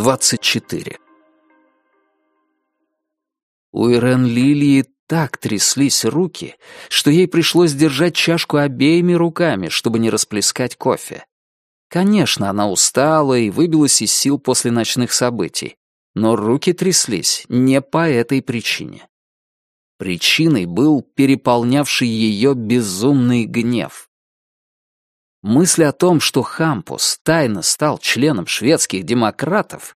24. У Ирен Лилии так тряслись руки, что ей пришлось держать чашку обеими руками, чтобы не расплескать кофе. Конечно, она устала и выбилась из сил после ночных событий, но руки тряслись не по этой причине. Причиной был переполнявший ее безумный гнев. Мысль о том, что Хампус тайно стал членом шведских демократов,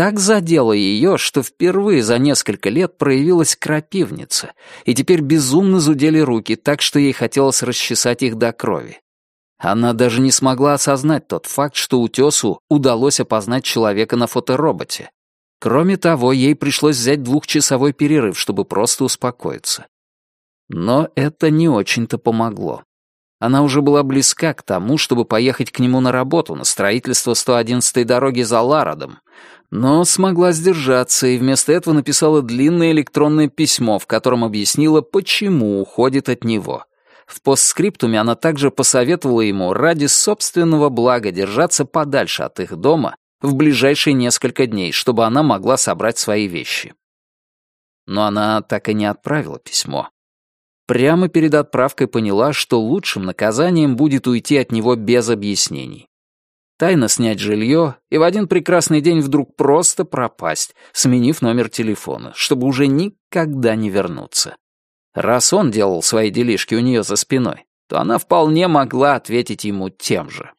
так задела ее, что впервые за несколько лет проявилась крапивница, и теперь безумно зудели руки, так что ей хотелось расчесать их до крови. Она даже не смогла осознать тот факт, что утесу удалось опознать человека на фотороботе. Кроме того, ей пришлось взять двухчасовой перерыв, чтобы просто успокоиться. Но это не очень-то помогло. Она уже была близка к тому, чтобы поехать к нему на работу, на строительство 111-й дороги за Ларадом, но смогла сдержаться и вместо этого написала длинное электронное письмо, в котором объяснила, почему уходит от него. В постскриптуме она также посоветовала ему ради собственного блага держаться подальше от их дома в ближайшие несколько дней, чтобы она могла собрать свои вещи. Но она так и не отправила письмо прямо перед отправкой поняла, что лучшим наказанием будет уйти от него без объяснений. Тайно снять жилье и в один прекрасный день вдруг просто пропасть, сменив номер телефона, чтобы уже никогда не вернуться. Раз он делал свои делишки у нее за спиной, то она вполне могла ответить ему тем же.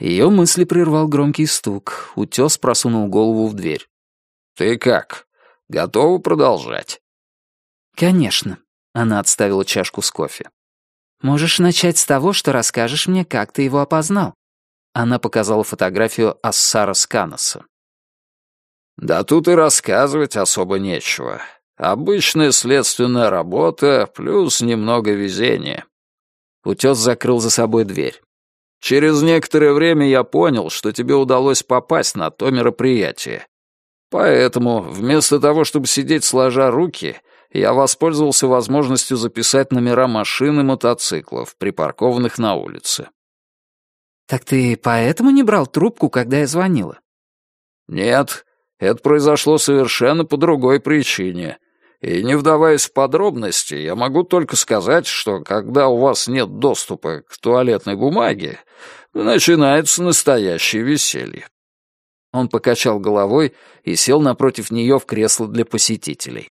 Ее мысли прервал громкий стук. Утес просунул голову в дверь. «Ты как? Готова продолжать?» «Конечно», — она отставила чашку с кофе. «Можешь начать с того, что расскажешь мне, как ты его опознал». Она показала фотографию Ассара Сканоса. «Да тут и рассказывать особо нечего. Обычная следственная работа плюс немного везения». Утес закрыл за собой дверь. «Через некоторое время я понял, что тебе удалось попасть на то мероприятие. Поэтому, вместо того, чтобы сидеть сложа руки, я воспользовался возможностью записать номера машин и мотоциклов, припаркованных на улице. «Так ты поэтому не брал трубку, когда я звонила?» «Нет, это произошло совершенно по другой причине. И не вдаваясь в подробности, я могу только сказать, что когда у вас нет доступа к туалетной бумаге, начинается настоящее веселье». Он покачал головой и сел напротив нее в кресло для посетителей.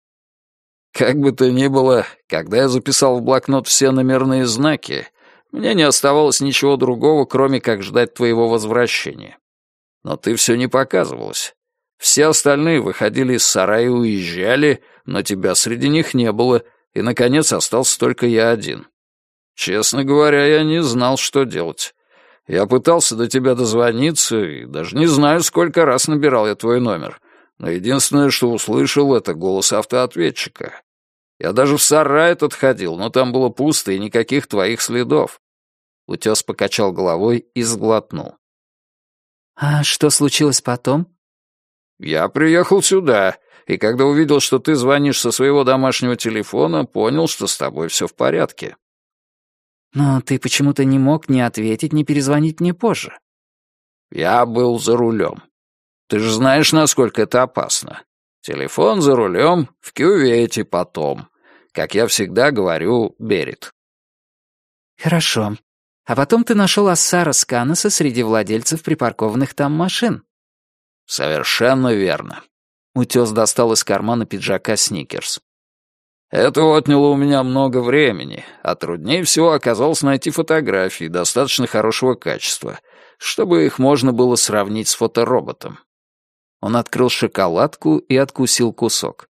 Как бы то ни было, когда я записал в блокнот все номерные знаки, мне не оставалось ничего другого, кроме как ждать твоего возвращения. Но ты все не показывалась. Все остальные выходили из сарая и уезжали, но тебя среди них не было, и, наконец, остался только я один. Честно говоря, я не знал, что делать. Я пытался до тебя дозвониться, и даже не знаю, сколько раз набирал я твой номер, но единственное, что услышал, это голос автоответчика. Я даже в сарай этот ходил, но там было пусто и никаких твоих следов. Утес покачал головой и сглотнул. «А что случилось потом?» «Я приехал сюда, и когда увидел, что ты звонишь со своего домашнего телефона, понял, что с тобой все в порядке». «Но ты почему-то не мог ни ответить, ни перезвонить мне позже». «Я был за рулем. Ты же знаешь, насколько это опасно. Телефон за рулем, в кювете потом. Как я всегда говорю, Берет. Хорошо. А потом ты нашел Ассара Сканоса среди владельцев припаркованных там машин. Совершенно верно. Утес достал из кармана пиджака Сникерс. Это отняло у меня много времени, а труднее всего оказалось найти фотографии достаточно хорошего качества, чтобы их можно было сравнить с фотороботом. Он открыл шоколадку и откусил кусок.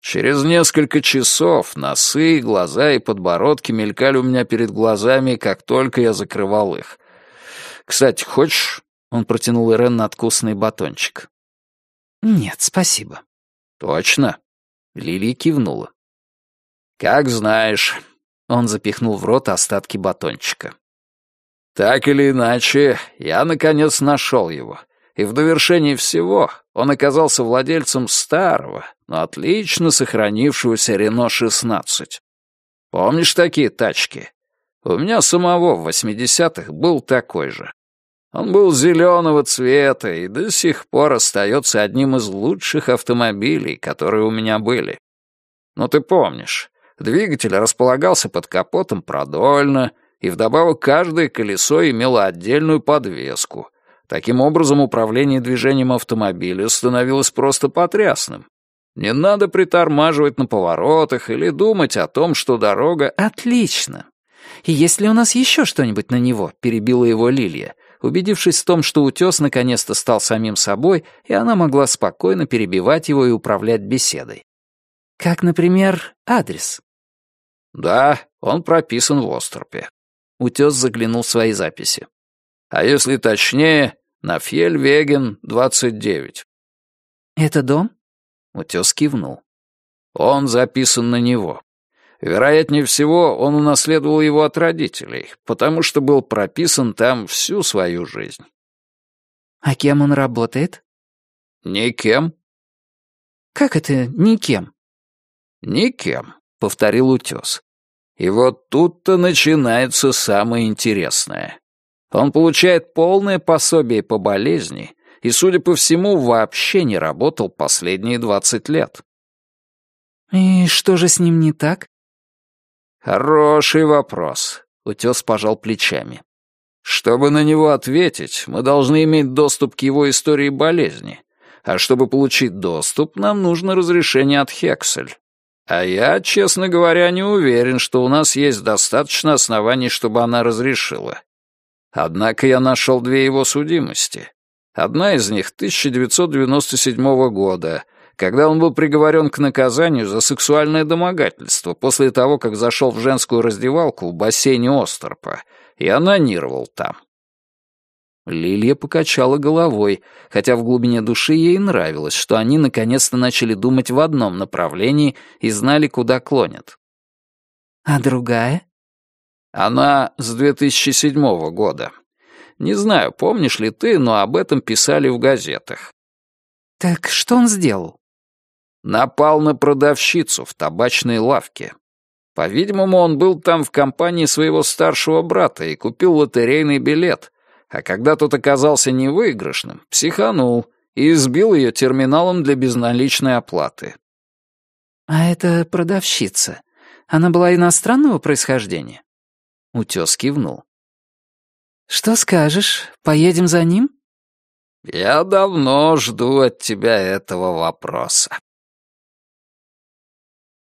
Через несколько часов носы, глаза и подбородки мелькали у меня перед глазами, как только я закрывал их. «Кстати, хочешь?» — он протянул Ирен надкусанный батончик. «Нет, спасибо». «Точно?» — Лилия кивнула. «Как знаешь». Он запихнул в рот остатки батончика. «Так или иначе, я, наконец, нашел его и в довершении всего он оказался владельцем старого, но отлично сохранившегося Рено-16. Помнишь такие тачки? У меня самого в 80-х был такой же. Он был зеленого цвета и до сих пор остается одним из лучших автомобилей, которые у меня были. Но ты помнишь, двигатель располагался под капотом продольно, и вдобавок каждое колесо имело отдельную подвеску. Таким образом, управление движением автомобиля становилось просто потрясным. Не надо притормаживать на поворотах или думать о том, что дорога... Отлично. И есть ли у нас еще что-нибудь на него? Перебила его Лилия, убедившись в том, что утес наконец-то стал самим собой, и она могла спокойно перебивать его и управлять беседой. Как, например, адрес. Да, он прописан в Остропе. Утес заглянул в свои записи. А если точнее, на Фьельвеген, 29. Это дом? Утес кивнул. Он записан на него. Вероятнее всего, он унаследовал его от родителей, потому что был прописан там всю свою жизнь. А кем он работает? Никем. Как это никем? Никем, повторил утес. И вот тут-то начинается самое интересное. Он получает полное пособие по болезни и, судя по всему, вообще не работал последние двадцать лет. «И что же с ним не так?» «Хороший вопрос», — утес пожал плечами. «Чтобы на него ответить, мы должны иметь доступ к его истории болезни. А чтобы получить доступ, нам нужно разрешение от Хексель. А я, честно говоря, не уверен, что у нас есть достаточно оснований, чтобы она разрешила. Однако я нашел две его судимости. Одна из них 1997 года, когда он был приговорен к наказанию за сексуальное домогательство после того, как зашел в женскую раздевалку в бассейне Осторпа и анонировал там. Лилия покачала головой, хотя в глубине души ей нравилось, что они наконец-то начали думать в одном направлении и знали, куда клонят. «А другая?» «Она с 2007 года. Не знаю, помнишь ли ты, но об этом писали в газетах». «Так что он сделал?» Напал на продавщицу в табачной лавке. По-видимому, он был там в компании своего старшего брата и купил лотерейный билет, а когда тот оказался невыигрышным, психанул и избил ее терминалом для безналичной оплаты. «А это продавщица. Она была иностранного происхождения?» Утес кивнул. «Что скажешь, поедем за ним?» «Я давно жду от тебя этого вопроса».